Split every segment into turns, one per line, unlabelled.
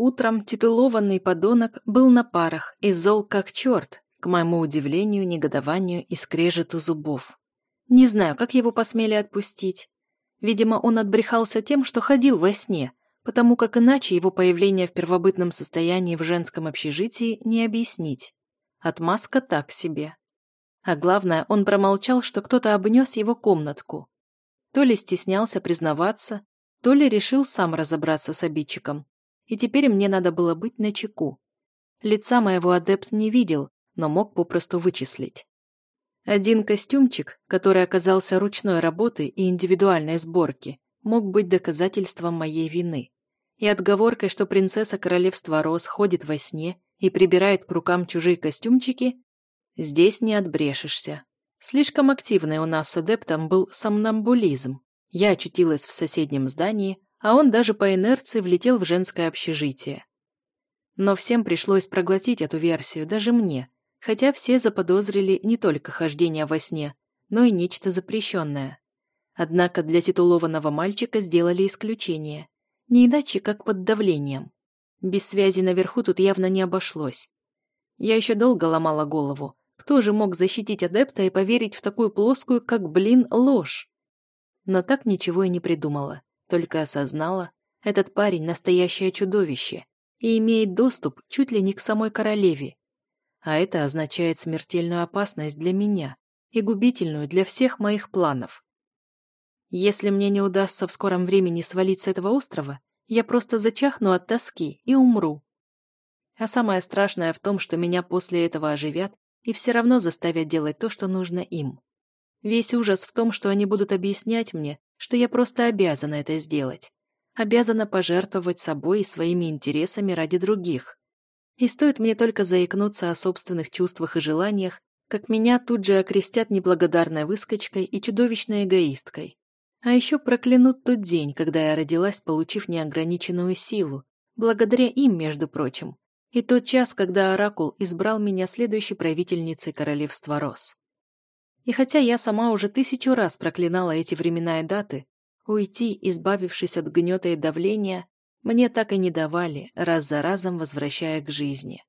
Утром титулованный подонок был на парах и зол как черт, к моему удивлению, негодованию и скрежету зубов. Не знаю, как его посмели отпустить. Видимо, он отбрехался тем, что ходил во сне, потому как иначе его появление в первобытном состоянии в женском общежитии не объяснить. Отмазка так себе. А главное, он промолчал, что кто-то обнес его комнатку. То ли стеснялся признаваться, то ли решил сам разобраться с обидчиком. И теперь мне надо было быть начеку. Лица моего адепт не видел, но мог попросту вычислить. Один костюмчик, который оказался ручной работы и индивидуальной сборки, мог быть доказательством моей вины. И отговоркой, что принцесса королевства Рос ходит во сне и прибирает к рукам чужие костюмчики, здесь не отбрешешься. Слишком активный у нас с адептом был сомнамбулизм. Я очутилась в соседнем здании, а он даже по инерции влетел в женское общежитие. Но всем пришлось проглотить эту версию, даже мне, хотя все заподозрили не только хождение во сне, но и нечто запрещенное. Однако для титулованного мальчика сделали исключение, не иначе, как под давлением. Без связи наверху тут явно не обошлось. Я еще долго ломала голову, кто же мог защитить адепта и поверить в такую плоскую, как, блин, ложь? Но так ничего и не придумала, только осознала, этот парень – настоящее чудовище и имеет доступ чуть ли не к самой королеве, а это означает смертельную опасность для меня и губительную для всех моих планов. Если мне не удастся в скором времени свалить с этого острова, я просто зачахну от тоски и умру. А самое страшное в том, что меня после этого оживят и все равно заставят делать то, что нужно им. Весь ужас в том, что они будут объяснять мне, что я просто обязана это сделать. Обязана пожертвовать собой и своими интересами ради других. И стоит мне только заикнуться о собственных чувствах и желаниях, как меня тут же окрестят неблагодарной выскочкой и чудовищной эгоисткой. А еще проклянут тот день, когда я родилась, получив неограниченную силу, благодаря им, между прочим, и тот час, когда Оракул избрал меня следующей правительницей королевства Рос. И хотя я сама уже тысячу раз проклинала эти времена и даты, уйти, избавившись от гнета и давления, мне так и не давали, раз за разом возвращая к жизни.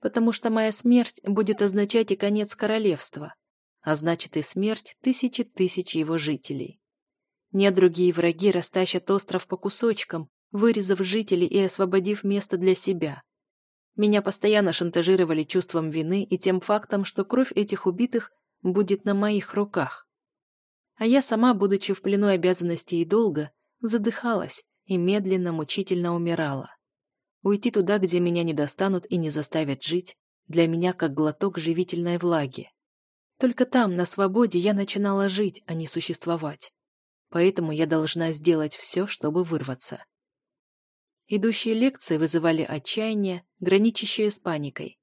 Потому что моя смерть будет означать и конец королевства, а значит и смерть тысячи тысяч его жителей. Недруги и враги растащат остров по кусочкам, вырезав жителей и освободив место для себя. Меня постоянно шантажировали чувством вины и тем фактом, что кровь этих убитых будет на моих руках. А я сама, будучи в плену обязанностей и долга, задыхалась, и медленно, мучительно умирала. Уйти туда, где меня не достанут и не заставят жить, для меня как глоток живительной влаги. Только там, на свободе, я начинала жить, а не существовать. Поэтому я должна сделать все, чтобы вырваться. Идущие лекции вызывали отчаяние, граничащее с паникой.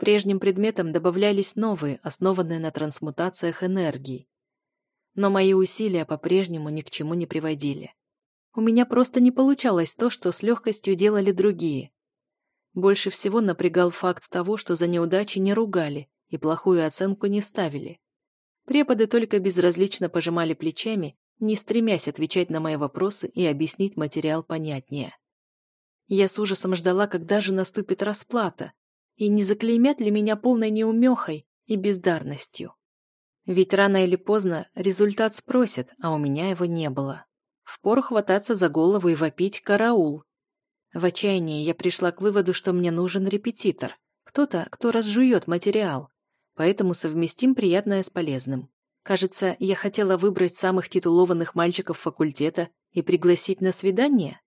Прежним предметам добавлялись новые, основанные на трансмутациях энергии. Но мои усилия по-прежнему ни к чему не приводили. У меня просто не получалось то, что с легкостью делали другие. Больше всего напрягал факт того, что за неудачи не ругали и плохую оценку не ставили. Преподы только безразлично пожимали плечами, не стремясь отвечать на мои вопросы и объяснить материал понятнее. Я с ужасом ждала, когда же наступит расплата, и не заклеймят ли меня полной неумехой и бездарностью. Ведь рано или поздно результат спросят, а у меня его не было. Впору хвататься за голову и вопить «караул». В отчаянии я пришла к выводу, что мне нужен репетитор, кто-то, кто разжует материал, поэтому совместим приятное с полезным. Кажется, я хотела выбрать самых титулованных мальчиков факультета и пригласить на свидание.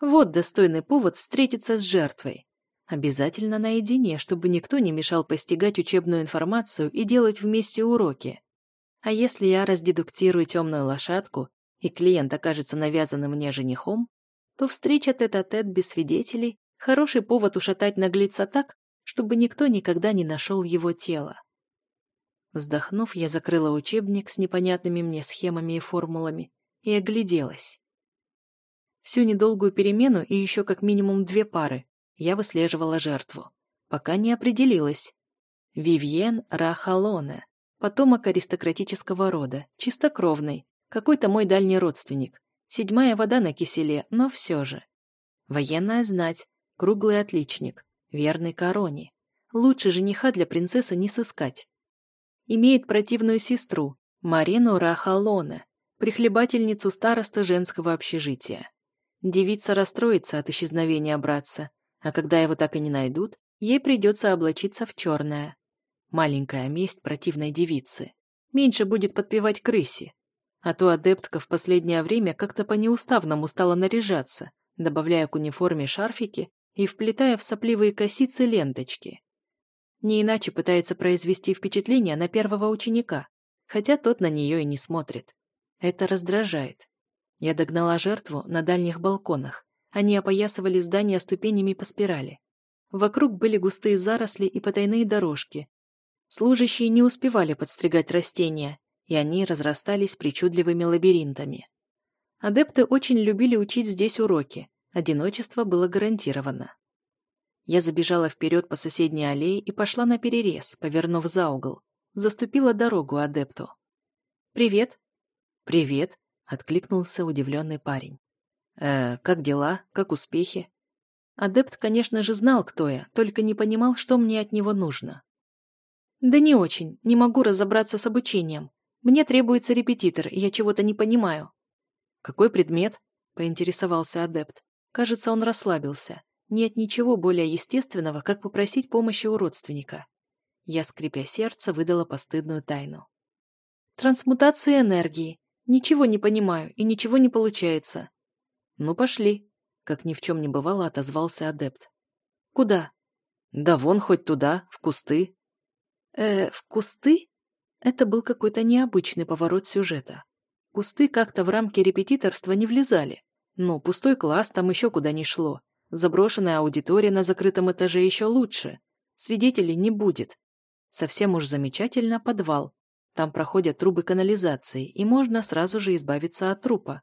Вот достойный повод встретиться с жертвой. Обязательно наедине, чтобы никто не мешал постигать учебную информацию и делать вместе уроки. А если я раздедуктирую темную лошадку, и клиент окажется навязанным мне женихом, то встреча тет-а-тет -тет без свидетелей – хороший повод ушатать наглеца так, чтобы никто никогда не нашел его тело. Вздохнув, я закрыла учебник с непонятными мне схемами и формулами и огляделась. Всю недолгую перемену и еще как минимум две пары я выслеживала жертву, пока не определилась. Вивьен Рахалоне, потомок аристократического рода, чистокровный, какой-то мой дальний родственник. Седьмая вода на киселе, но все же. Военная знать, круглый отличник, верный короне. Лучше жениха для принцессы не сыскать. Имеет противную сестру, Марину Рахалоне, прихлебательницу староста женского общежития. Девица расстроится от исчезновения братца, а когда его так и не найдут, ей придется облачиться в черное. Маленькая месть противной девицы. Меньше будет подпевать крысе. А то адептка в последнее время как-то по-неуставному стала наряжаться, добавляя к униформе шарфики и вплетая в сопливые косицы ленточки. Не иначе пытается произвести впечатление на первого ученика, хотя тот на нее и не смотрит. Это раздражает. Я догнала жертву на дальних балконах. Они опоясывали здание ступенями по спирали. Вокруг были густые заросли и потайные дорожки. Служащие не успевали подстригать растения, и они разрастались причудливыми лабиринтами. Адепты очень любили учить здесь уроки. Одиночество было гарантировано. Я забежала вперед по соседней аллее и пошла на перерез, повернув за угол. Заступила дорогу адепту. «Привет». «Привет», — откликнулся удивленный парень. «Э, как дела? Как успехи?» Адепт, конечно же, знал, кто я, только не понимал, что мне от него нужно. «Да не очень. Не могу разобраться с обучением. Мне требуется репетитор, и я чего-то не понимаю». «Какой предмет?» — поинтересовался адепт. Кажется, он расслабился. Нет ничего более естественного, как попросить помощи у родственника. Я, скрипя сердце, выдала постыдную тайну. «Трансмутация энергии. Ничего не понимаю, и ничего не получается». «Ну, пошли», как ни в чем не бывало, отозвался адепт. «Куда?» «Да вон хоть туда, в кусты». «Э, в кусты?» Это был какой-то необычный поворот сюжета. Кусты как-то в рамки репетиторства не влезали. Но пустой класс там еще куда ни шло. Заброшенная аудитория на закрытом этаже еще лучше. Свидетелей не будет. Совсем уж замечательно подвал. Там проходят трубы канализации, и можно сразу же избавиться от трупа.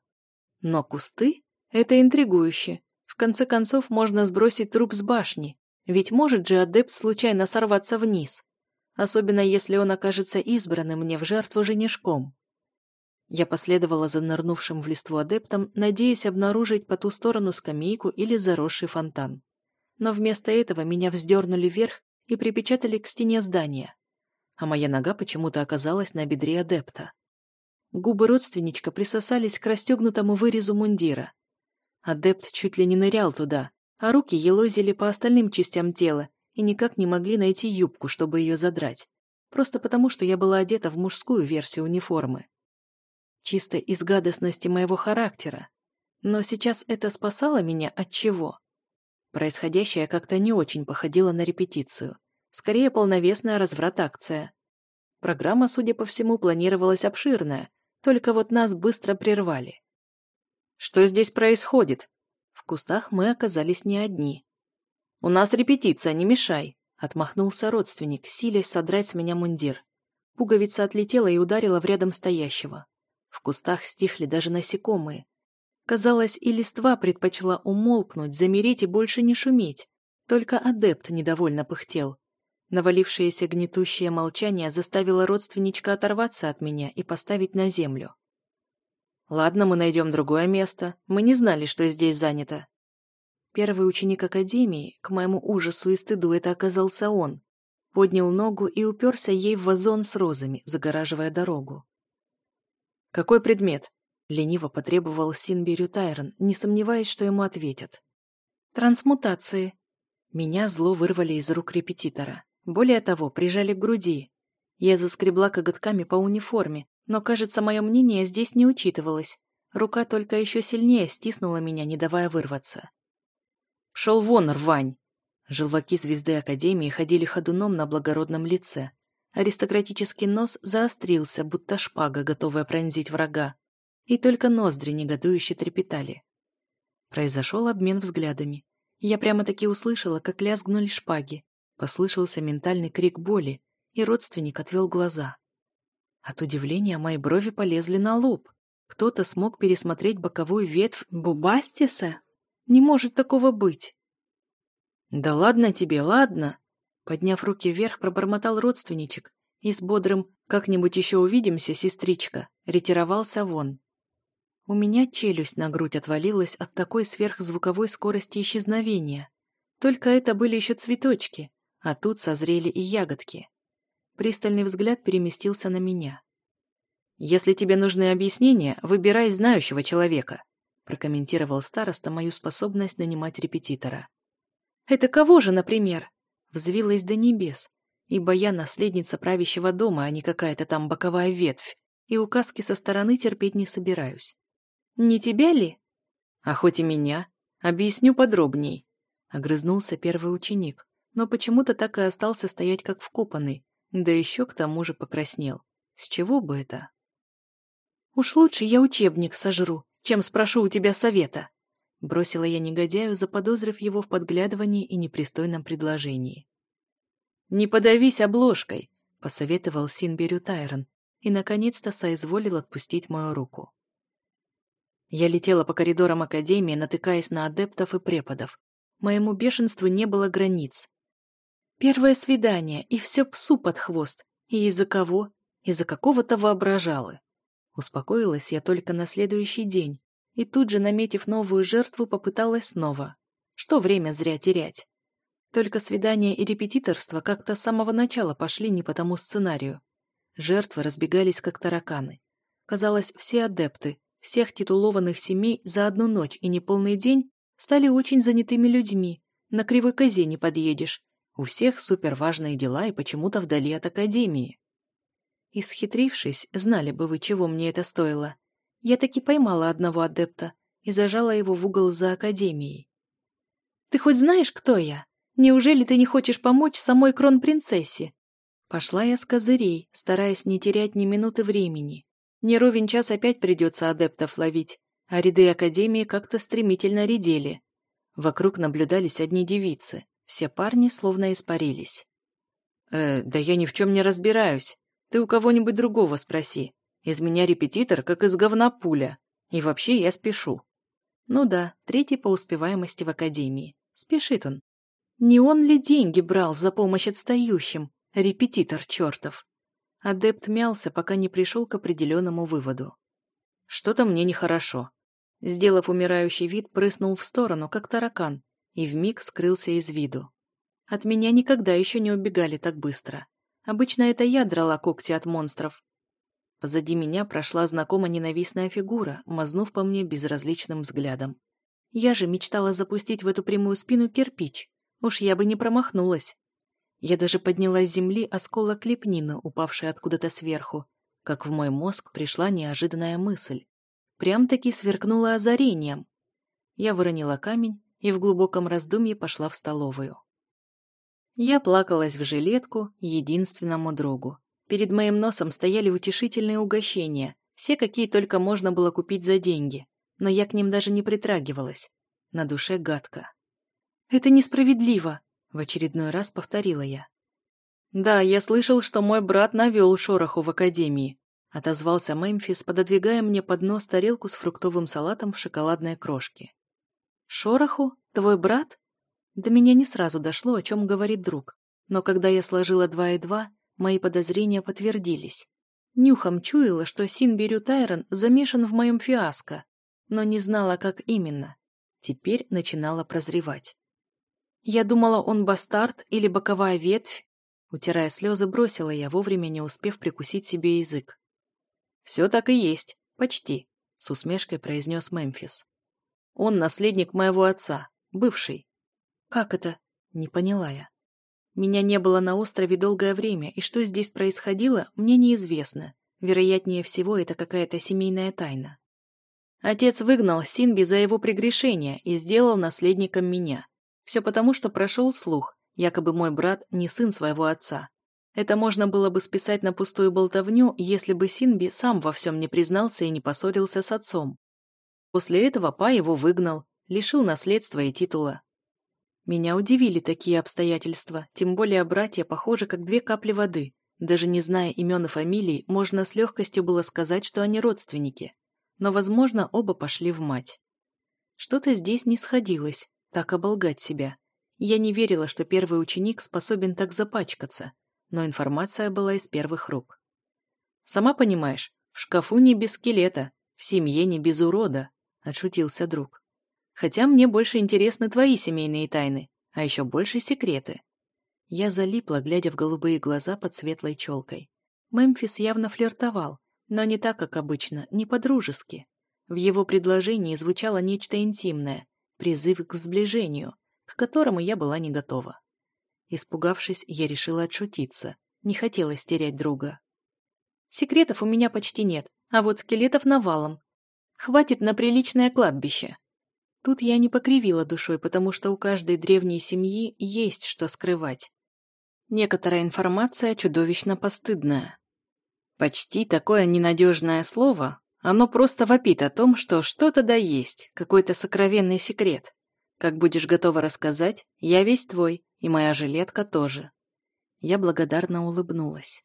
Но кусты? Это интригующе. В конце концов, можно сбросить труп с башни, ведь может же адепт случайно сорваться вниз, особенно если он окажется избранным мне в жертву женишком. Я последовала за нырнувшим в листву адептом, надеясь обнаружить по ту сторону скамейку или заросший фонтан. Но вместо этого меня вздернули вверх и припечатали к стене здания, а моя нога почему-то оказалась на бедре адепта. Губы родственничка присосались к расстегнутому вырезу мундира, Адепт чуть ли не нырял туда, а руки елозили по остальным частям тела и никак не могли найти юбку, чтобы ее задрать. Просто потому, что я была одета в мужскую версию униформы. Чисто из гадостности моего характера. Но сейчас это спасало меня от чего? Происходящее как-то не очень походило на репетицию. Скорее, полновесная разврат-акция. Программа, судя по всему, планировалась обширная, только вот нас быстро прервали. Что здесь происходит? В кустах мы оказались не одни. У нас репетиция, не мешай, отмахнулся родственник, силясь содрать с меня мундир. Пуговица отлетела и ударила в рядом стоящего. В кустах стихли даже насекомые. Казалось, и листва предпочла умолкнуть, замереть и больше не шуметь. Только адепт недовольно пыхтел. Навалившееся гнетущее молчание заставило родственничка оторваться от меня и поставить на землю. Ладно, мы найдем другое место. Мы не знали, что здесь занято. Первый ученик академии, к моему ужасу и стыду, это оказался он. Поднял ногу и уперся ей в вазон с розами, загораживая дорогу. «Какой предмет?» — лениво потребовал Синберю Тайрон, не сомневаясь, что ему ответят. «Трансмутации». Меня зло вырвали из рук репетитора. Более того, прижали к груди. Я заскребла коготками по униформе, но, кажется, мое мнение здесь не учитывалось. Рука только еще сильнее стиснула меня, не давая вырваться. «Пшел вон, рвань!» Желваки звезды Академии ходили ходуном на благородном лице. Аристократический нос заострился, будто шпага, готовая пронзить врага. И только ноздри негодующе трепетали. Произошел обмен взглядами. Я прямо-таки услышала, как лязгнули шпаги. Послышался ментальный крик боли, и родственник отвел глаза. От удивления мои брови полезли на лоб. Кто-то смог пересмотреть боковую ветвь Бубастиса? Не может такого быть. «Да ладно тебе, ладно!» Подняв руки вверх, пробормотал родственничек и с бодрым «как-нибудь еще увидимся, сестричка», ретировался вон. У меня челюсть на грудь отвалилась от такой сверхзвуковой скорости исчезновения. Только это были еще цветочки, а тут созрели и ягодки. Пристальный взгляд переместился на меня. «Если тебе нужны объяснения, выбирай знающего человека», прокомментировал староста мою способность нанимать репетитора. «Это кого же, например?» Взвилась до небес, ибо я наследница правящего дома, а не какая-то там боковая ветвь, и указки со стороны терпеть не собираюсь. «Не тебя ли?» «А хоть и меня. Объясню подробней», — огрызнулся первый ученик, но почему-то так и остался стоять как вкопанный, да еще к тому же покраснел. С чего бы это? «Уж лучше я учебник сожру, чем спрошу у тебя совета», бросила я негодяю, заподозрив его в подглядывании и непристойном предложении. «Не подавись обложкой», — посоветовал Синберю Тайрон, и, наконец-то, соизволил отпустить мою руку. Я летела по коридорам Академии, натыкаясь на адептов и преподов. Моему бешенству не было границ. Первое свидание, и все псу под хвост. И из-за кого? Из-за какого-то воображалы. Успокоилась я только на следующий день, и тут же, наметив новую жертву, попыталась снова. Что время зря терять? Только свидания и репетиторство как-то с самого начала пошли не по тому сценарию. Жертвы разбегались как тараканы. Казалось, все адепты, всех титулованных семей за одну ночь и неполный день стали очень занятыми людьми. На кривой козе не подъедешь, у всех суперважные дела и почему-то вдали от академии. Исхитрившись, знали бы вы, чего мне это стоило. Я таки поймала одного адепта и зажала его в угол за академией. «Ты хоть знаешь, кто я? Неужели ты не хочешь помочь самой кронпринцессе?» Пошла я с козырей, стараясь не терять ни минуты времени. Не ровен час опять придется адептов ловить, а ряды академии как-то стремительно редели. Вокруг наблюдались одни девицы. Все парни словно испарились. «Э, да я ни в чем не разбираюсь. Ты у кого-нибудь другого спроси. Из меня репетитор, как из говна пуля. И вообще я спешу». Ну да, третий по успеваемости в академии. Спешит он. Не он ли деньги брал за помощь отстающим? Репетитор чертов. Адепт мялся, пока не пришел к определенному выводу. Что-то мне нехорошо. Сделав умирающий вид, прыснул в сторону, как таракан, и вмиг скрылся из виду. От меня никогда еще не убегали так быстро. Обычно это я драла когти от монстров. Позади меня прошла знакомо ненавистная фигура, мазнув по мне безразличным взглядом. Я же мечтала запустить в эту прямую спину кирпич. Уж я бы не промахнулась. Я даже подняла с земли осколок лепнины, упавший откуда-то сверху, как в мой мозг пришла неожиданная мысль. Прям-таки сверкнула озарением. Я выронила камень и в глубоком раздумье пошла в столовую. Я плакалась в жилетку единственному другу. Перед моим носом стояли утешительные угощения, все какие только можно было купить за деньги, но я к ним даже не притрагивалась. На душе гадко. «Это несправедливо», — в очередной раз повторила я. «Да, я слышал, что мой брат навел шороху в академии», — отозвался Мемфис, пододвигая мне под нос тарелку с фруктовым салатом в шоколадной крошке. «Шороху? Твой брат?» До меня не сразу дошло, о чем говорит друг. Но когда я сложила два и два, мои подозрения подтвердились. Нюхом чуяла, что Синберю Тайрон замешан в моем фиаско, но не знала, как именно. Теперь начинала прозревать. Я думала, он бастард или боковая ветвь. Утирая слезы, бросила я, вовремя не успев прикусить себе язык. «Все так и есть. Почти», — с усмешкой произнес Мемфис. Он наследник моего отца, бывший. Как это? Не поняла я. Меня не было на острове долгое время, и что здесь происходило, мне неизвестно. Вероятнее всего, это какая-то семейная тайна. Отец выгнал Синби за его прегрешение и сделал наследником меня. Все потому, что прошел слух, якобы мой брат не сын своего отца. Это можно было бы списать на пустую болтовню, если бы Синби сам во всем не признался и не поссорился с отцом. После этого Па его выгнал, лишил наследства и титула. Меня удивили такие обстоятельства, тем более братья похожи как две капли воды. Даже не зная имен и фамилий, можно с легкостью было сказать, что они родственники. Но, возможно, оба пошли в мать. Что-то здесь не сходилось, так оболгать себя. Я не верила, что первый ученик способен так запачкаться, но информация была из первых рук. Сама понимаешь, в шкафу не без скелета, В семье не без урода, отшутился друг. Хотя мне больше интересны твои семейные тайны, а еще больше секреты. Я залипла, глядя в голубые глаза под светлой челкой. Мемфис явно флиртовал, но не так, как обычно, не по-дружески. В его предложении звучало нечто интимное, призыв к сближению, к которому я была не готова. Испугавшись, я решила отшутиться. Не хотелось терять друга. Секретов у меня почти нет, а вот скелетов навалом. Хватит на приличное кладбище. Тут я не покривила душой, потому что у каждой древней семьи есть что скрывать. Некоторая информация чудовищно постыдная. Почти такое ненадежное слово, оно просто вопит о том, что что-то да есть, какой-то сокровенный секрет. Как будешь готова рассказать, я весь твой, и моя жилетка тоже. Я благодарно улыбнулась.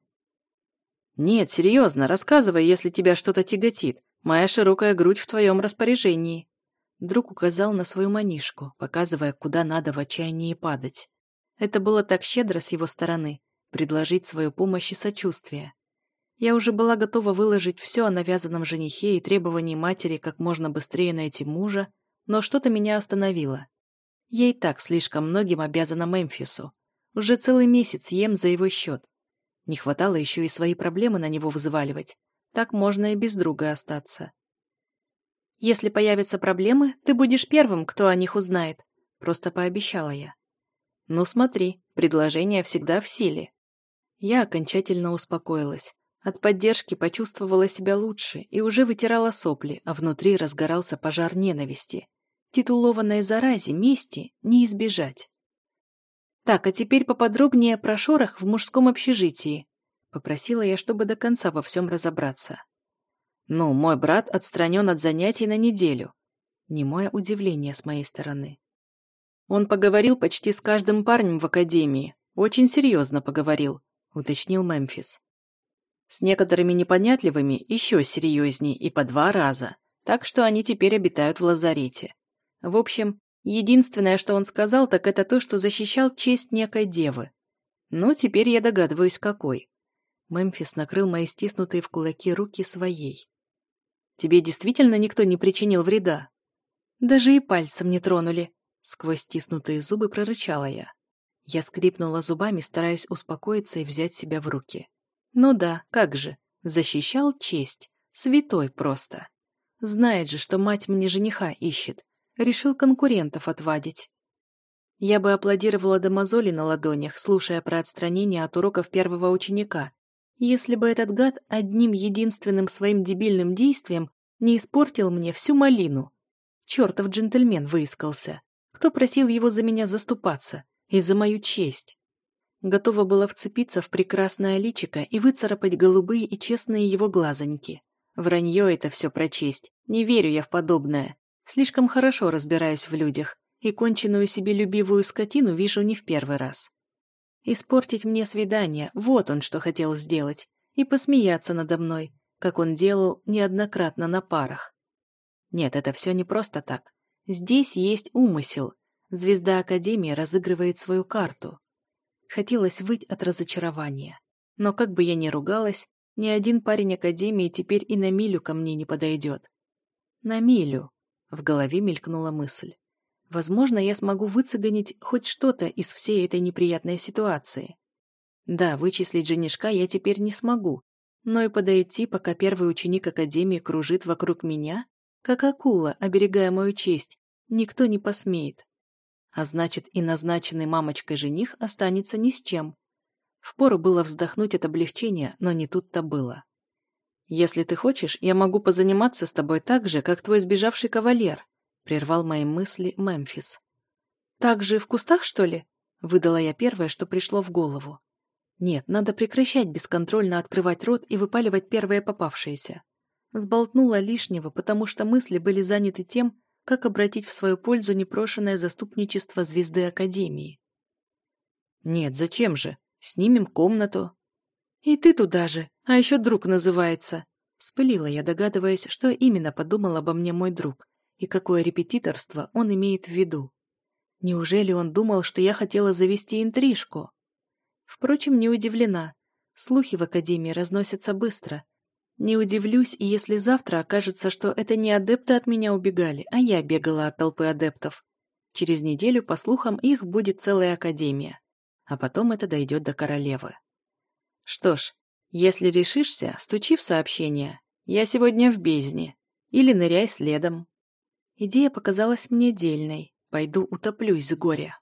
Нет, серьезно, рассказывай, если тебя что-то тяготит. Моя широкая грудь в твоем распоряжении. Друг указал на свою манишку, показывая, куда надо в отчаянии падать. Это было так щедро с его стороны, предложить свою помощь и сочувствие. Я уже была готова выложить все о навязанном женихе и требовании матери как можно быстрее найти мужа, но что-то меня остановило. И так слишком многим обязана Мемфису. Уже целый месяц ем за его счет. Не хватало еще и свои проблемы на него взваливать. Так можно и без друга остаться. «Если появятся проблемы, ты будешь первым, кто о них узнает», — просто пообещала я. «Ну смотри, предложение всегда в силе». Я окончательно успокоилась. От поддержки почувствовала себя лучше и уже вытирала сопли, а внутри разгорался пожар ненависти. Титулованной заразе мести не избежать. «Так, а теперь поподробнее про шорох в мужском общежитии», попросила я, чтобы до конца во всем разобраться. «Ну, мой брат отстранен от занятий на неделю». Немое удивление с моей стороны. Он поговорил почти с каждым парнем в академии. Очень серьезно поговорил, уточнил Мемфис. С некоторыми непонятливыми еще серьезней и по два раза, так что они теперь обитают в лазарете. В общем, единственное, что он сказал, так это то, что защищал честь некой девы. Ну, теперь я догадываюсь, какой. Мемфис накрыл мои стиснутые в кулаки руки своей. «Тебе действительно никто не причинил вреда?» «Даже и пальцем не тронули», — сквозь стиснутые зубы прорычала я. Я скрипнула зубами, стараясь успокоиться и взять себя в руки. Ну да, как же, защищал честь, святой просто. Знает же, что мать мне жениха ищет, решил конкурентов отвадить. Я бы аплодировала до мозоли на ладонях, слушая про отстранение от уроков первого ученика, если бы этот гад одним единственным своим дебильным действием не испортил мне всю малину. Чертов джентльмен выискался. Кто просил его за меня заступаться? И за мою честь? Готова была вцепиться в прекрасное личико и выцарапать голубые и честные его глазоньки. Вранье это все прочесть. Не верю я в подобное. Слишком хорошо разбираюсь в людях, и конченую себе любивую скотину вижу не в первый раз. Испортить мне свидание, вот он что хотел сделать, и посмеяться надо мной, как он делал неоднократно на парах. Нет, это все не просто так. Здесь есть умысел. Звезда Академии разыгрывает свою карту. Хотелось выть от разочарования. Но как бы я ни ругалась, ни один парень Академии теперь и на милю ко мне не подойдет. На милю. В голове мелькнула мысль. Возможно, я смогу выцегонить хоть что-то из всей этой неприятной ситуации. Да, вычислить женишка я теперь не смогу, но и подойти, пока первый ученик Академии кружит вокруг меня, как акула, оберегая мою честь, никто не посмеет. А значит, и назначенный мамочкой жених останется ни с чем. Впору было вздохнуть от облегчения, но не тут-то было. «Если ты хочешь, я могу позаниматься с тобой так же, как твой сбежавший кавалер», прервал мои мысли Мемфис. «Так же в кустах, что ли?» выдала я первое, что пришло в голову. Нет, надо прекращать бесконтрольно открывать рот и выпаливать первое попавшееся. Сболтнула лишнего, потому что мысли были заняты тем, как обратить в свою пользу непрошенное заступничество звезды Академии. «Нет, зачем же? Снимем комнату». «И ты туда же, а еще друг называется». Вспылила я, догадываясь, что именно подумал обо мне мой друг и какое репетиторство он имеет в виду. Неужели он думал, что я хотела завести интрижку? Впрочем, не удивлена. Слухи в Академии разносятся быстро. Не удивлюсь, если завтра окажется, что это не адепты от меня убегали, а я бегала от толпы адептов. Через неделю, по слухам, их будет целая академия. А потом это дойдет до королевы. Что ж, если решишься, стучи в сообщение. Я сегодня в бездне. Или ныряй следом. Идея показалась мне дельной. Пойду утоплюсь с горя.